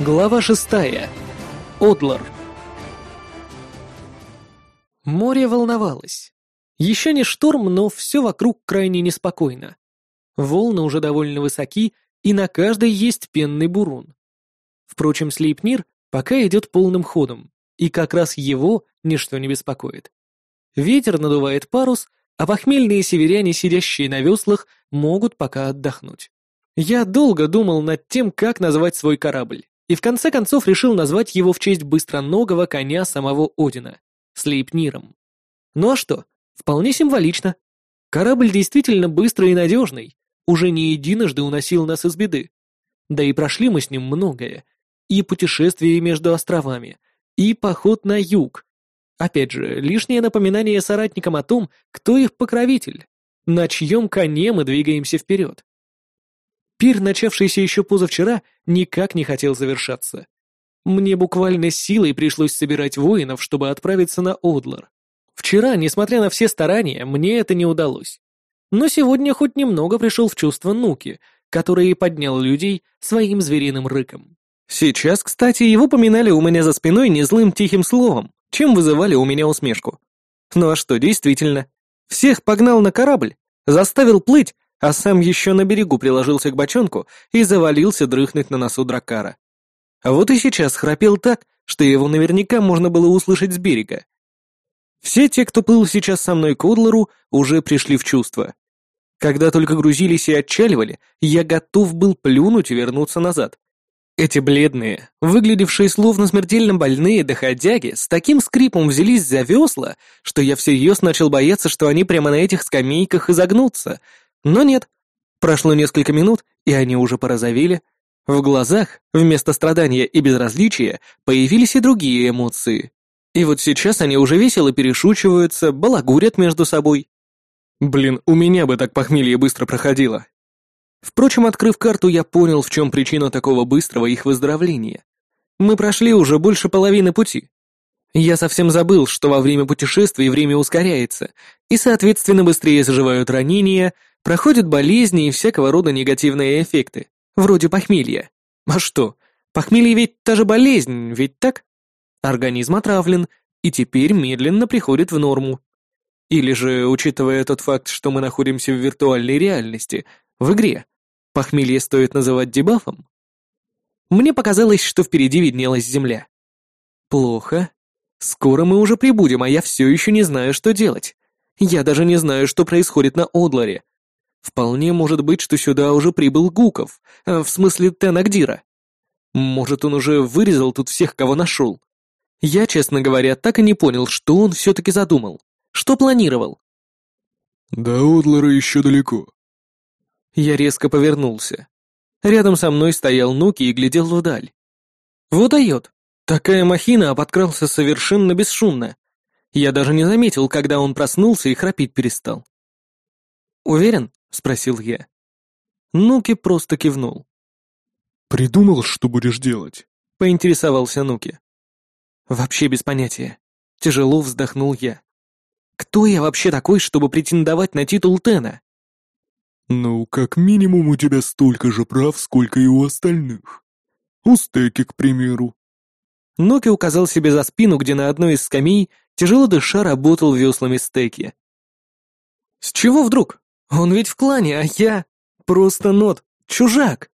Глава шестая. Одлар. Море волновалось. Еще не шторм, но все вокруг крайне неспокойно. Волны уже довольно высоки, и на каждой есть пенный бурун. Впрочем, Слейпнир пока идет полным ходом, и как раз его ничто не беспокоит. Ветер надувает парус, а похмельные северяне, сидящие на веслах, могут пока отдохнуть. Я долго думал над тем, как назвать свой корабль и в конце концов решил назвать его в честь быстроногого коня самого Одина — Слейпниром. Ну а что, вполне символично. Корабль действительно быстрый и надежный, уже не единожды уносил нас из беды. Да и прошли мы с ним многое. И путешествие между островами, и поход на юг. Опять же, лишнее напоминание соратникам о том, кто их покровитель, на чьем коне мы двигаемся вперед. Пир, начавшийся еще позавчера, никак не хотел завершаться. Мне буквально силой пришлось собирать воинов, чтобы отправиться на Одлар. Вчера, несмотря на все старания, мне это не удалось. Но сегодня хоть немного пришел в чувство Нуки, который поднял людей своим звериным рыком. Сейчас, кстати, его поминали у меня за спиной незлым тихим словом, чем вызывали у меня усмешку. Ну а что, действительно, всех погнал на корабль, заставил плыть, а сам еще на берегу приложился к бочонку и завалился дрыхнуть на носу дракара. А вот и сейчас храпел так, что его наверняка можно было услышать с берега. Все те, кто плыл сейчас со мной к Одлару, уже пришли в чувство. Когда только грузились и отчаливали, я готов был плюнуть и вернуться назад. Эти бледные, выглядевшие словно смертельно больные доходяги, с таким скрипом взялись за весла, что я всерьез начал бояться, что они прямо на этих скамейках изогнутся, но нет. Прошло несколько минут, и они уже порозовели. В глазах, вместо страдания и безразличия, появились и другие эмоции. И вот сейчас они уже весело перешучиваются, балагурят между собой. Блин, у меня бы так похмелье быстро проходило. Впрочем, открыв карту, я понял, в чем причина такого быстрого их выздоровления. Мы прошли уже больше половины пути. Я совсем забыл, что во время путешествий время ускоряется, и, соответственно, быстрее заживают ранения, Проходят болезни и всякого рода негативные эффекты, вроде похмелья. А что, похмелье ведь та же болезнь, ведь так? Организм отравлен и теперь медленно приходит в норму. Или же, учитывая тот факт, что мы находимся в виртуальной реальности, в игре, похмелье стоит называть дебафом? Мне показалось, что впереди виднелась земля. Плохо. Скоро мы уже прибудем, а я все еще не знаю, что делать. Я даже не знаю, что происходит на Одларе. Вполне может быть, что сюда уже прибыл Гуков, э, в смысле Тенагдира. Может, он уже вырезал тут всех, кого нашел. Я, честно говоря, так и не понял, что он все-таки задумал, что планировал. До Одлара еще далеко. Я резко повернулся. Рядом со мной стоял Нуки и глядел вдаль. Вот дает. Такая махина, подкрался совершенно бесшумно. Я даже не заметил, когда он проснулся и храпеть перестал. Уверен? Спросил я. Нуки просто кивнул. «Придумал, что будешь делать?» — поинтересовался Нуки. «Вообще без понятия». Тяжело вздохнул я. «Кто я вообще такой, чтобы претендовать на титул Тена?» «Ну, как минимум у тебя столько же прав, сколько и у остальных. У Стеки, к примеру». Ноки указал себе за спину, где на одной из скамей тяжело дыша работал веслами Стеки. «С чего вдруг?» Он ведь в клане, а я... Просто нот, чужак.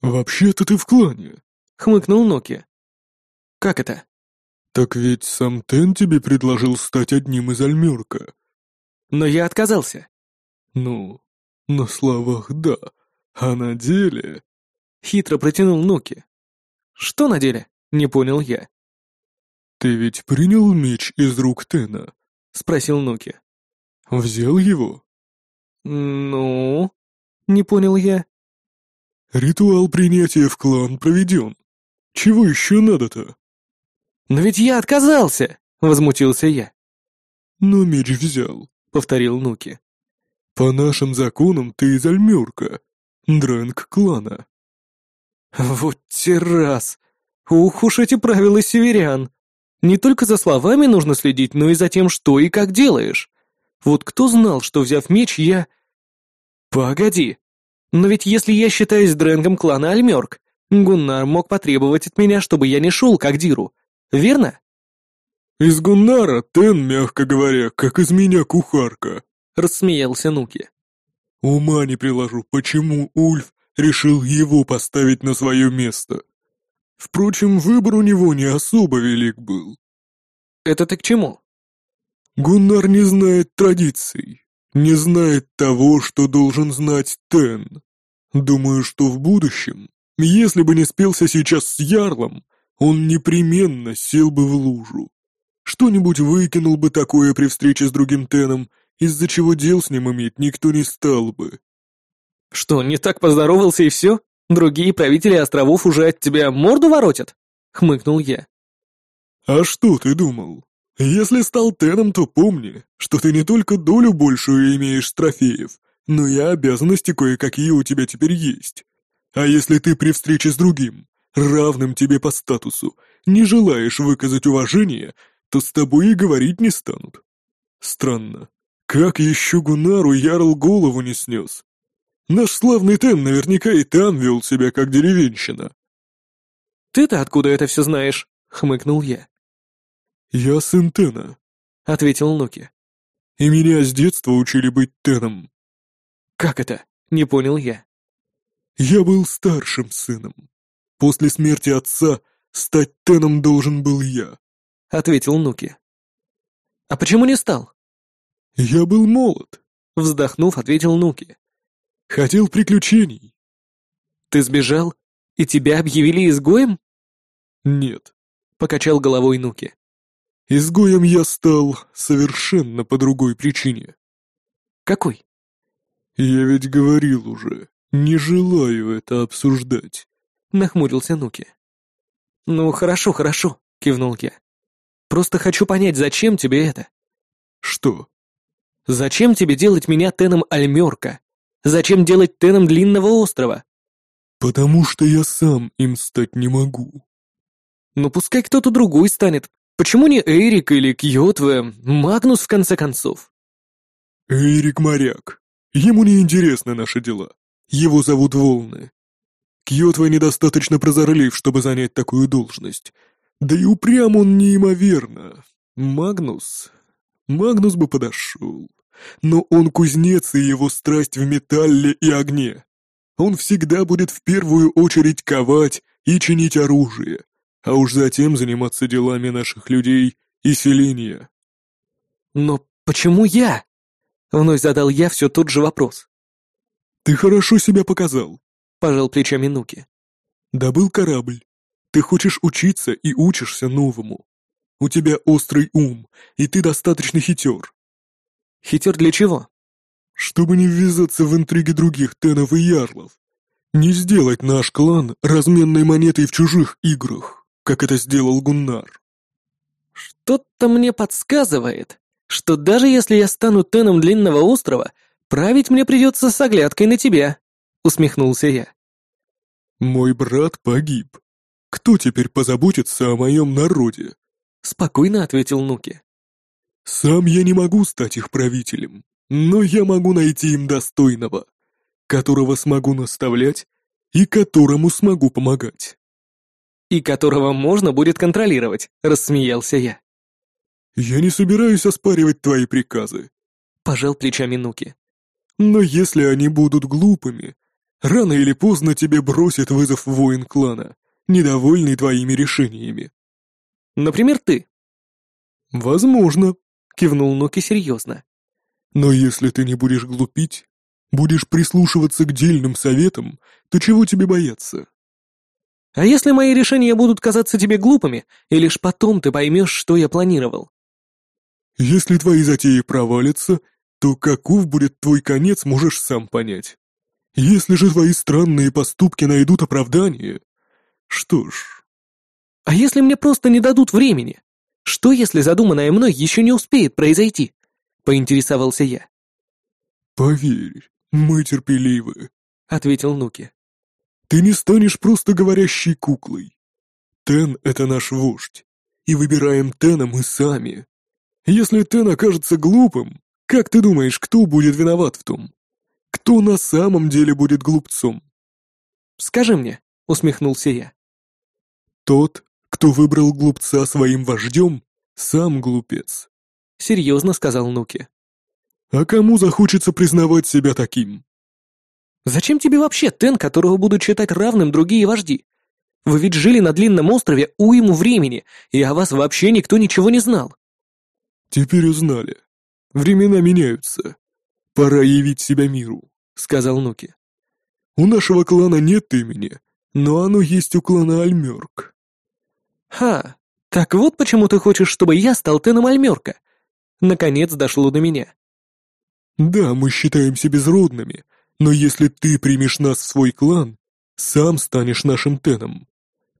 «Вообще-то ты в клане», — хмыкнул Ноки. «Как это?» «Так ведь сам Тен тебе предложил стать одним из Альмерка». «Но я отказался». «Ну, на словах да, а на деле...» Хитро протянул Ноки. «Что на деле?» — не понял я. «Ты ведь принял меч из рук Тена?» — спросил Ноки. «Взял его?» «Ну?» — не понял я. «Ритуал принятия в клан проведен. Чего еще надо-то?» «Но ведь я отказался!» — возмутился я. «Но меч взял», — повторил Нуки. «По нашим законам ты из Альмюрка, дрэнк клана». «Вот те раз! Ух уж эти правила северян! Не только за словами нужно следить, но и за тем, что и как делаешь. Вот кто знал, что, взяв меч, я... Погоди. Но ведь если я считаюсь дрэнгом клана Альмёрк, Гуннар мог потребовать от меня, чтобы я не шел к Агдиру, верно? «Из Гуннара Тен, мягко говоря, как из меня кухарка», — рассмеялся Нуки. «Ума не приложу, почему Ульф решил его поставить на свое место. Впрочем, выбор у него не особо велик был». «Это ты к чему?» «Гуннар не знает традиций, не знает того, что должен знать Тен. Думаю, что в будущем, если бы не спелся сейчас с Ярлом, он непременно сел бы в лужу. Что-нибудь выкинул бы такое при встрече с другим Теном, из-за чего дел с ним иметь никто не стал бы. Что, не так поздоровался и все? Другие правители островов уже от тебя морду воротят? Хмыкнул я. А что ты думал? Если стал Теном, то помни, что ты не только долю большую имеешь с трофеев, но и обязанности кое-какие у тебя теперь есть. А если ты при встрече с другим, равным тебе по статусу, не желаешь выказать уважение, то с тобой и говорить не станут. Странно, как еще Гунару Ярл голову не снес? Наш славный Тен наверняка и там вел себя как деревенщина. «Ты-то откуда это все знаешь?» — хмыкнул я. «Я сын Тена», — ответил Ноки. «И меня с детства учили быть Теном». «Как это?» — не понял я. «Я был старшим сыном. После смерти отца стать Теном должен был я ответил Нуки. «А почему не стал?» «Я был молод», — вздохнув, ответил Нуки. «Хотел приключений». «Ты сбежал, и тебя объявили изгоем?» «Нет», — покачал головой Нуки. «Изгоем я стал совершенно по другой причине». «Какой?» «Я ведь говорил уже, не желаю это обсуждать», — нахмурился Нуки. «Ну, хорошо, хорошо», — кивнул я. Просто хочу понять, зачем тебе это?» «Что?» «Зачем тебе делать меня Теном Альмерка? Зачем делать Теном Длинного острова?» «Потому что я сам им стать не могу». «Ну пускай кто-то другой станет. Почему не Эрик или Кьотве, Магнус в конце концов?» «Эрик моряк. Ему не интересны наши дела. Его зовут Волны. Кьотве недостаточно прозорлив, чтобы занять такую должность. Да и упрям он неимоверно. Магнус... Магнус бы подошел. Но он кузнец, и его страсть в металле и огне. Он всегда будет в первую очередь ковать и чинить оружие, а уж затем заниматься делами наших людей и селения. «Но почему я?» — вновь задал я все тот же вопрос. «Ты хорошо себя показал», — пожал плечами Нуки. «Добыл корабль, ты хочешь учиться и учишься новому. У тебя острый ум, и ты достаточно хитер. Хитер для чего? Чтобы не ввязаться в интриги других тенов и ярлов. Не сделать наш клан разменной монетой в чужих играх, как это сделал Гуннар. Что-то мне подсказывает, что даже если я стану теном Длинного острова, править мне придется с оглядкой на тебя, усмехнулся я. Мой брат погиб, кто теперь позаботится о моем народе?» Спокойно ответил Нуки. «Сам я не могу стать их правителем, но я могу найти им достойного, которого смогу наставлять и которому смогу помогать». «И которого можно будет контролировать», — рассмеялся я. «Я не собираюсь оспаривать твои приказы», — пожал плечами Нуки. «Но если они будут глупыми, рано или поздно тебе бросит вызов воин клана, недовольный твоими решениями. Например, ты. Возможно, кивнул Ноки серьезно. Но если ты не будешь глупить, будешь прислушиваться к дельным советам, то чего тебе бояться? А если мои решения будут казаться тебе глупыми, и лишь потом ты поймешь, что я планировал? Если твои затеи провалятся, то каков будет твой конец, можешь сам понять. Если же твои странные поступки найдут оправдание, что ж... А если мне просто не дадут времени? Что, если задуманное мной еще не успеет произойти? Поинтересовался я. Поверь, мы терпеливы, ответил Нуки. Ты не станешь просто говорящей куклой. Тен — это наш вождь, и выбираем Тена мы сами. Если Тен окажется глупым, как ты думаешь, кто будет виноват в том? Кто на самом деле будет глупцом? Скажи мне, — усмехнулся я. «Тот, кто выбрал глупца своим вождем, сам глупец», — серьезно сказал Нуки. «А кому захочется признавать себя таким?» «Зачем тебе вообще Тен, которого будут считать равным другие вожди? Вы ведь жили на длинном острове уйму времени, и о вас вообще никто ничего не знал». «Теперь узнали. Времена меняются. Пора явить себя миру», — сказал Нуки. «У нашего клана нет имени, но оно есть у клана Альмёрк». «Ха, так вот почему ты хочешь, чтобы я стал Теном Альмёрка?» Наконец дошло до меня. «Да, мы считаемся безродными, но если ты примешь нас в свой клан, сам станешь нашим Теном.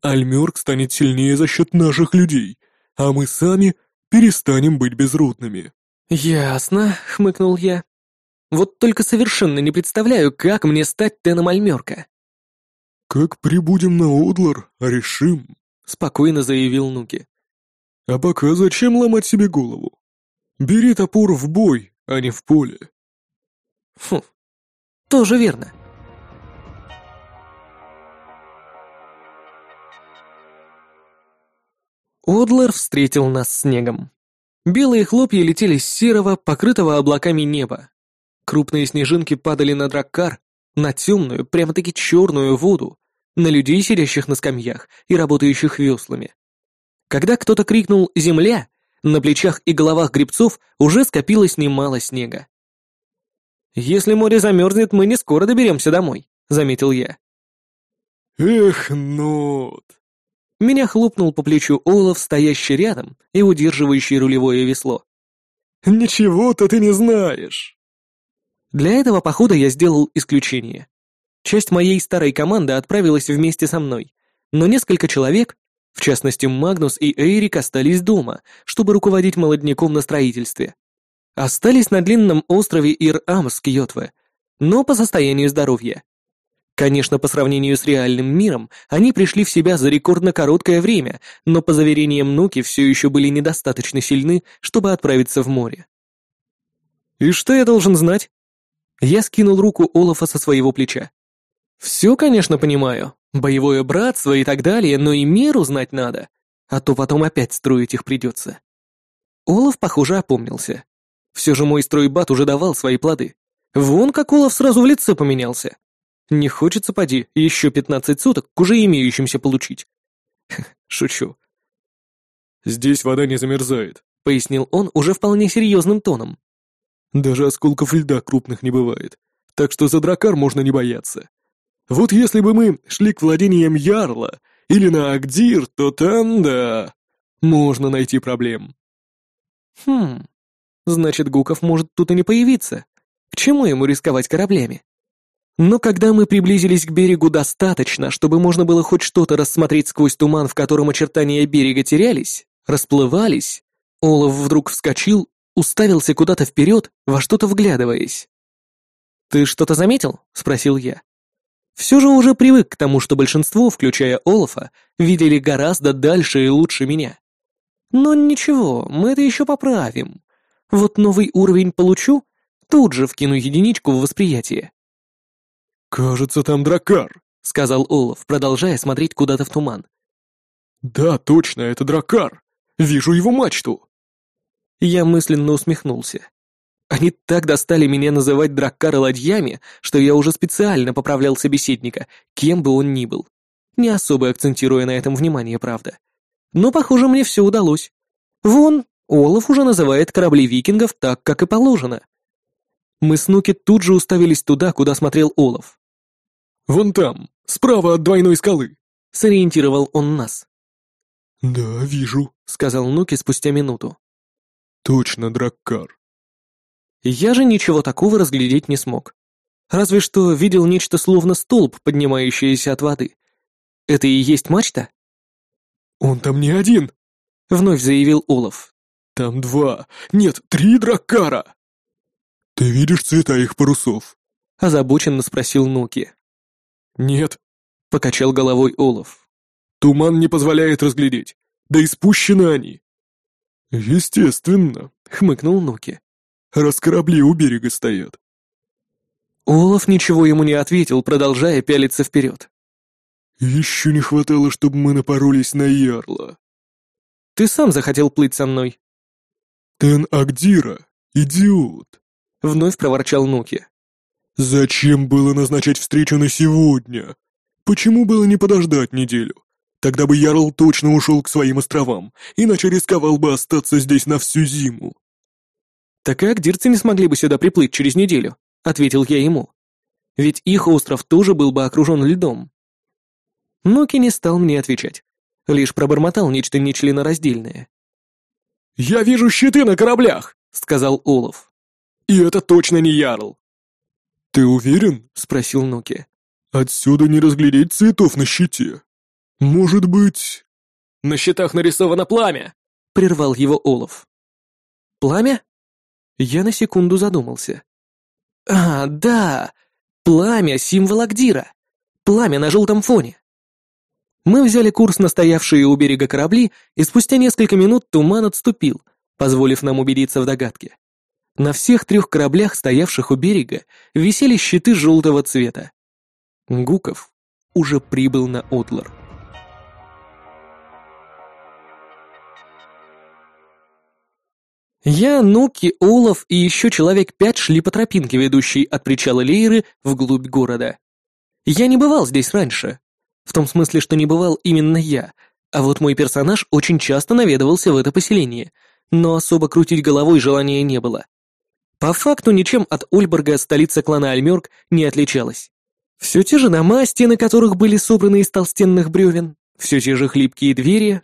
Альмёрк станет сильнее за счет наших людей, а мы сами перестанем быть безродными». «Ясно», — хмыкнул я. «Вот только совершенно не представляю, как мне стать Теном Альмёрка». «Как прибудем на Одлар, решим», — спокойно заявил Нуки. «А пока зачем ломать себе голову? Бери топор в бой, а не в поле». Фу, тоже верно. Одлар встретил нас снегом. Белые хлопья летели с серого, покрытого облаками неба. Крупные снежинки падали на драккар, на темную, прямо-таки черную воду, на людей, сидящих на скамьях и работающих веслами. Когда кто-то крикнул «Земля!», на плечах и головах грибцов уже скопилось немало снега. «Если море замерзнет, мы не скоро доберемся домой», — заметил я. «Эх, Нот!» Меня хлопнул по плечу Олаф, стоящий рядом и удерживающий рулевое весло. «Ничего-то ты не знаешь!» Для этого похода я сделал исключение. Часть моей старой команды отправилась вместе со мной, но несколько человек, в частности Магнус и Эйрик, остались дома, чтобы руководить молодняком на строительстве. Остались на длинном острове Ир-Ам с Кьотве, но по состоянию здоровья. Конечно, по сравнению с реальным миром, они пришли в себя за рекордно короткое время, но по заверениям Нуки все еще были недостаточно сильны, чтобы отправиться в море. «И что я должен знать?» Я скинул руку Олафа со своего плеча. «Все, конечно, понимаю. Боевое братство и так далее, но и меру знать надо, а то потом опять строить их придется». Олаф, похоже, опомнился. Все же мой стройбат уже давал свои плоды. Вон как Олаф сразу в лице поменялся. Не хочется, поди, еще пятнадцать суток к уже имеющимся получить. Шучу. «Здесь вода не замерзает», — пояснил он уже вполне серьезным тоном. «Даже осколков льда крупных не бывает, так что за дракар можно не бояться. Вот если бы мы шли к владениям Ярла или на Агдир, то там, да, можно найти проблем». «Хм, значит, Гуков может тут и не появиться. К чему ему рисковать кораблями?» Но когда мы приблизились к берегу достаточно, чтобы можно было хоть что-то рассмотреть сквозь туман, в котором очертания берега терялись, расплывались, Олаф вдруг вскочил, уставился куда-то вперед, во что-то вглядываясь. «Ты что-то заметил?» — спросил я. Все же уже привык к тому, что большинство, включая Олафа, видели гораздо дальше и лучше меня. Но ничего, мы это еще поправим. Вот новый уровень получу, тут же вкину единичку в восприятие. «Кажется, там дракар», — сказал Олаф, продолжая смотреть куда-то в туман. «Да, точно, это дракар. Вижу его мачту». Я мысленно усмехнулся. Они так достали меня называть драккары ладьями, что я уже специально поправлял собеседника, кем бы он ни был. Не особо акцентируя на этом внимание, правда. Но, похоже, мне все удалось. Вон, Олаф уже называет корабли викингов так, как и положено. Мы с Нуки тут же уставились туда, куда смотрел Олаф. «Вон там, справа от двойной скалы», — сориентировал он нас. «Да, вижу», — сказал Нуки спустя минуту. «Точно, Драккар». Я же ничего такого разглядеть не смог. Разве что видел нечто словно столб, поднимающееся от воды. Это и есть мачта? «Он там не один», — вновь заявил Олаф. «Там два, нет, три драккара». «Ты видишь цвета их парусов?» — озабоченно спросил Нуки. «Нет», — покачал головой Олаф. «Туман не позволяет разглядеть, да и спущены они». «Естественно», — хмыкнул Нуки. «Раз корабли у берега стоят». Олаф ничего ему не ответил, продолжая пялиться вперед. Еще не хватало, чтобы мы напоролись на Ярла. Ты сам захотел плыть со мной. Тен Агдира, идиот. Вновь проворчал Нуки. Зачем было назначать встречу на сегодня? Почему было не подождать неделю? Тогда бы Ярл точно ушел к своим островам, иначе рисковал бы остаться здесь на всю зиму. Так и агдирцы не смогли бы сюда приплыть через неделю, ответил я ему. Ведь их остров тоже был бы окружен льдом. Ноки не стал мне отвечать, лишь пробормотал нечто нечленораздельное. «Я вижу щиты на кораблях!» — сказал Олаф. «И это точно не Ярл!» «Ты уверен?» — спросил Ноки. «Отсюда не разглядеть цветов на щите. Может быть...» «На щитах нарисовано пламя!» — прервал его Олаф. «Пламя?» Я на секунду задумался. «А, да! Пламя — символ Агдира! Пламя на желтом фоне!» Мы взяли курс на стоявшие у берега корабли, и спустя несколько минут туман отступил, позволив нам убедиться в догадке. На всех трех кораблях, стоявших у берега, висели щиты желтого цвета. Гуков уже прибыл на Отлар. Я, Нуки, Олаф и еще человек пять шли по тропинке, ведущей от причала Лейры вглубь города. Я не бывал здесь раньше. В том смысле, что не бывал именно я, а вот мой персонаж очень часто наведывался в это поселение, но особо крутить головой желания не было. По факту ничем от Ольберга столица клана Альмёрк не отличалась. Все те же дома, стены которых были собраны из толстенных бревен, все те же хлипкие двери,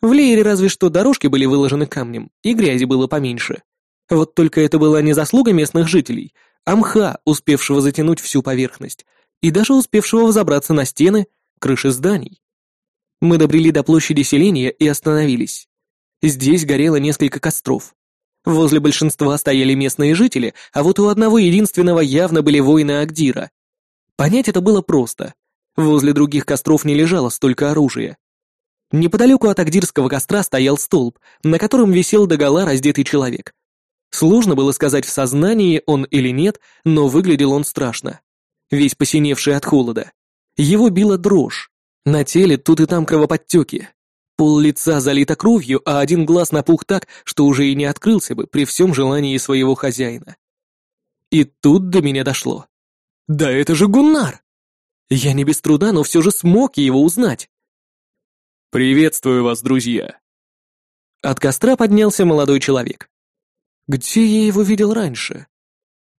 в Лейере разве что дорожки были выложены камнем, и грязи было поменьше. Вот только это была не заслуга местных жителей, а мха, успевшего затянуть всю поверхность, и даже успевшего взобраться на стены, крыши зданий. Мы добрели до площади селения и остановились. Здесь горело несколько костров. Возле большинства стояли местные жители, а вот у одного единственного явно были воины Агдира. Понять это было просто. Возле других костров не лежало столько оружия. Неподалеку от Агдирского костра стоял столб, на котором висел догола раздетый человек. Сложно было сказать, в сознании он или нет, но выглядел он страшно. Весь посиневший от холода. Его била дрожь. На теле тут и там кровоподтеки. Пол лица залито кровью, а один глаз напух так, что уже и не открылся бы при всем желании своего хозяина. И тут до меня дошло. Да это же Гуннар! Я не без труда, но все же смог его узнать. «Приветствую вас, друзья!» От костра поднялся молодой человек. Где я его видел раньше?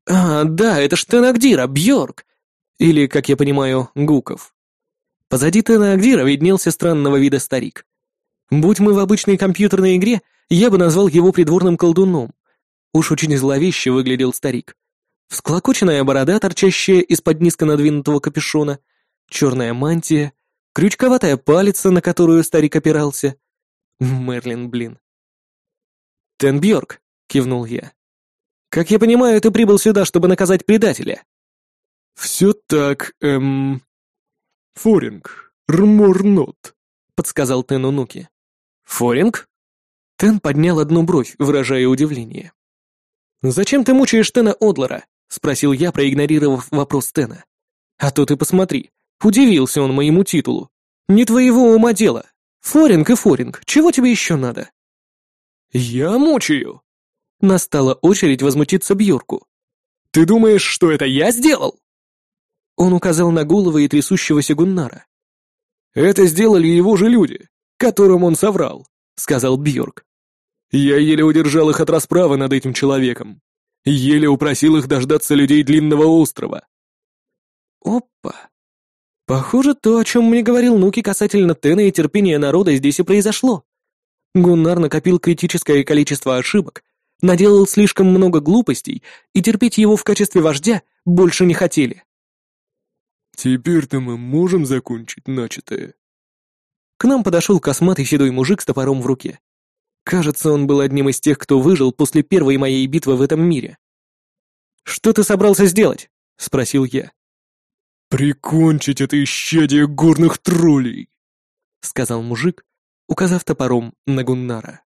А, да, это ж Тенагдира, Бьорк. Или, как я понимаю, Гуков. Позади Тенагдира виднелся странного вида старик. Будь мы в обычной компьютерной игре, я бы назвал его придворным колдуном. Уж очень зловеще выглядел старик. Всклокоченная борода, торчащая из-под низко надвинутого капюшона, черная мантия, крючковатая палица, на которую старик опирался. Мерлин, блин. «Тенбьорк», — кивнул я. «Как я понимаю, ты прибыл сюда, чтобы наказать предателя?» «Все так, эм... Форинг, Рморнот», — подсказал Тен Унуки. «Форинг?» Тен поднял одну бровь, выражая удивление. «Зачем ты мучаешь Тена Одлера?» — спросил я, проигнорировав вопрос Тена. «А то ты посмотри, Удивился он моему титулу. Не твоего ума дело. Форинг и форинг, чего тебе еще надо? Я мучаю. Настала очередь возмутиться Бьорку. Ты думаешь, что это я сделал? Он указал на головы и трясущегося Гуннара. Это сделали его же люди, которым он соврал, сказал Бьорк. Я еле удержал их от расправы над этим человеком. Еле упросил их дождаться людей Длинного острова. Опа. Похоже, то, о чем мне говорил Нуки касательно Тена и терпения народа, здесь и произошло. Гуннар накопил критическое количество ошибок, наделал слишком много глупостей, и терпеть его в качестве вождя больше не хотели. «Теперь-то мы можем закончить начатое». К нам подошел косматый седой мужик с топором в руке. Кажется, он был одним из тех, кто выжил после первой моей битвы в этом мире. «Что ты собрался сделать?» — спросил я. «Прикончить это исчадие горных троллей!» — сказал мужик, указав топором на Гуннара.